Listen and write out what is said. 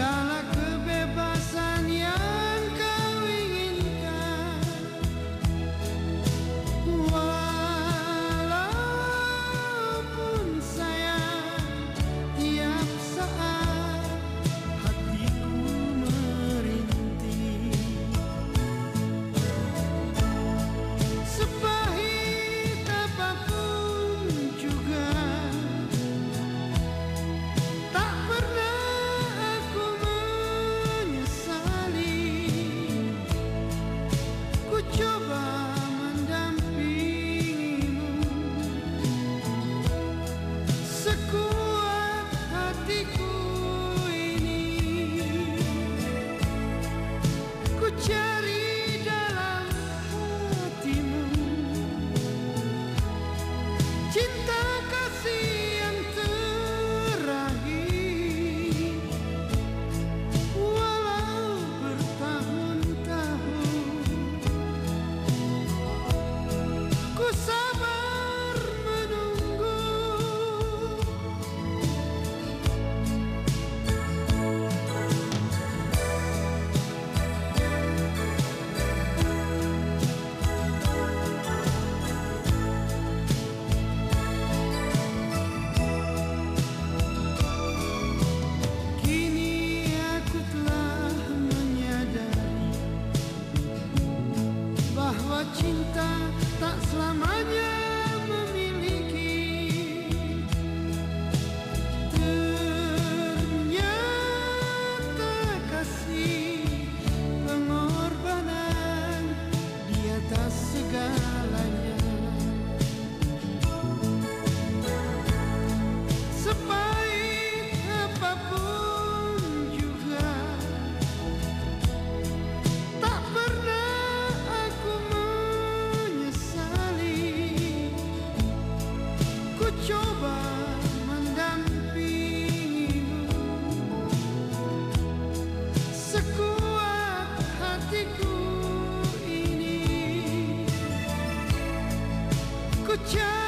sky. Cari